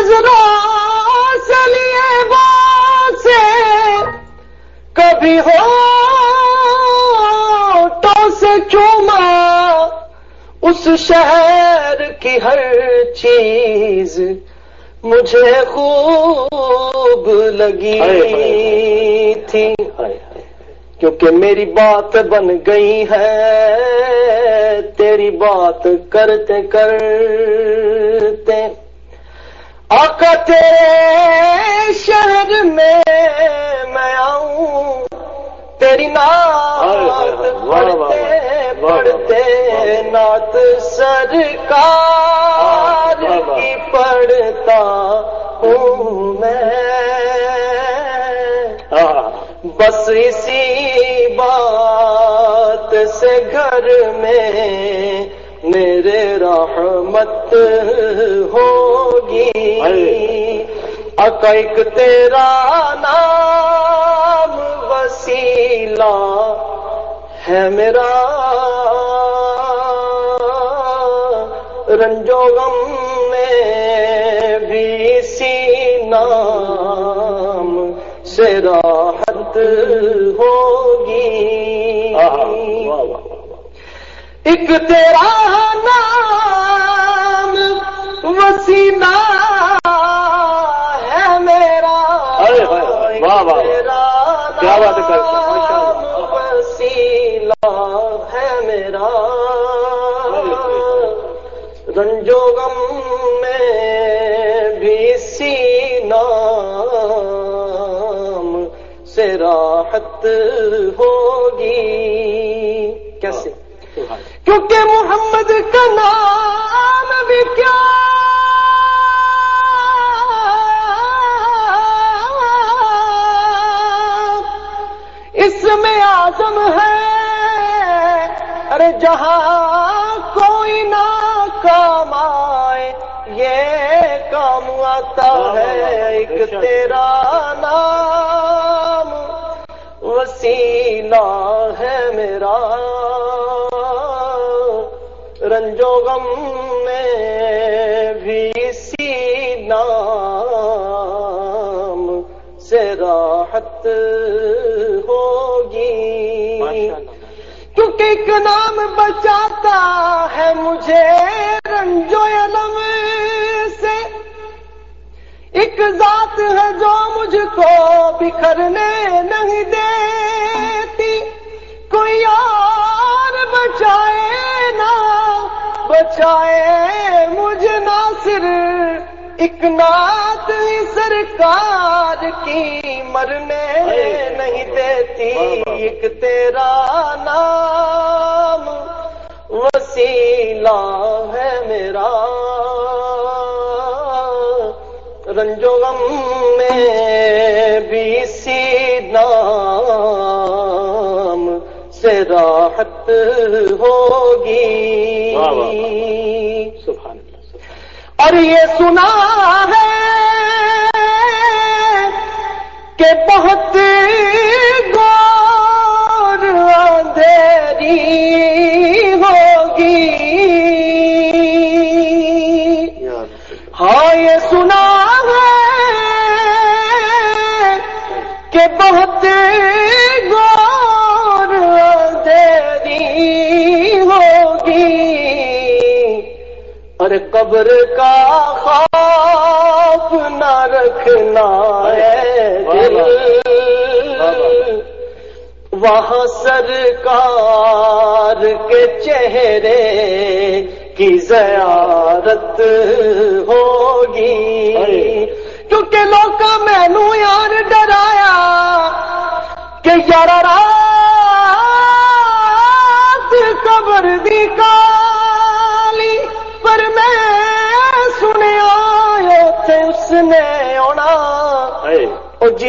نظروں سے لیے سے کبھی ہو تو سے چوما اس شہر کی ہر چیز مجھے خوب لگی تھی۔ کیونکہ میری بات بن گئی ہے تیری بات کرتے کرتے آقا تیرے شہر میں میں آؤں تیری نات پڑھتے پڑھتے نات سرکار کی پڑھتا ہوں میں۔ بس اسی بات سے گھر میں میرے رحمت ہوگی۔ اکیک تیرا نام وسیلہ ہے میرا۔ رنجو غم میں بھی سی نام سے راحت ہوگی۔ ایک تیرا نام وسیلہ ہے میرا واہ واہ کیا بات کر وسیلہ ہے میرا۔ رنجو غم میں بھی سی نام سے راحت ہوگی۔ کیسے؟ کیونکہ محمد کا نام بھی کیا اس میں آزم ہے۔ ارے جہاں کوئی نہ کام آئے، یہ کام آتا ہے ایک تیرا نام۔ وسیلہ ہے میرا۔ رنجو غم میں بھی سی نام سے راحت ہوگی۔ کیونکہ ایک نام بچاتا ہے مجھے رنجو علم سے۔ ایک ذات ہے جو مجھ کو بکھرنے بچائے مجھے ناصر، ایک نات سرکار کی مرنے نہیں دیتی، ایک تیرا نام وسیلہ ہے میرا۔ رنجو غم میں بھی سی نام سے راحت ہوگی۔ اور یہ سنا ہے کہ بہت گور اندھیری ہوگی۔ ہاں یہ سنا ہے کہ بہت اور قبر کا خوف نہ رکھنا ہے دل۔ وہاں سرکار کے چہرے کی زیارت ہوگی۔ کیونکہ لوگ مینو یار ڈرایا کہ یار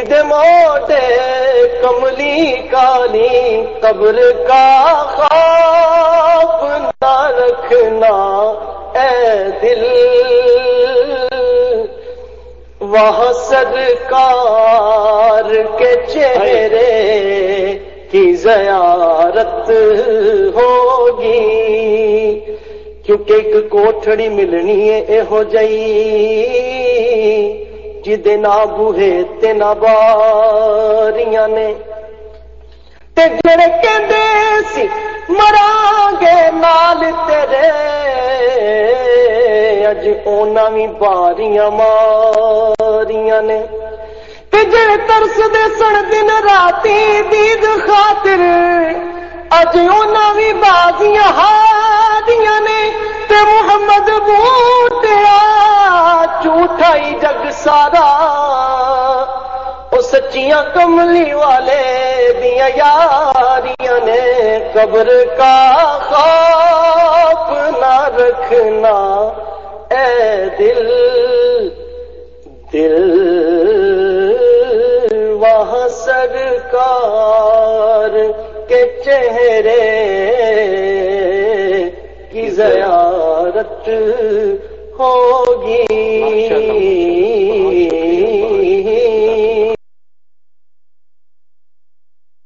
او موٹے کملی کالی قبر کا خوف نہ رکھنا، اے دل۔ وہاں سرکار کے چہرے کی زیارت ہوگی، کیونکہ ایک کوٹھڑی ملنی ہے ہو جئی جدے نہ بوہے تے نہ باریاں نے۔ تے جڑے کہندے سی مران گے نال تیرے۔ اج اونا بھی باریاں ماریاں نے۔ تے جڑے ترس دے سن دن راتی دید خاطر، اج اونا بھی بازیاں ہاریاں نے۔ تے محمد بوٹیا جھوٹا ہی جگ سارا سچیاں کملی والے دیا یاریاں نے قبر کا خوف نہ رکھنا۔ اے دل دل، وہاں سرکار کے چہرے کی زیارت ہوگی۔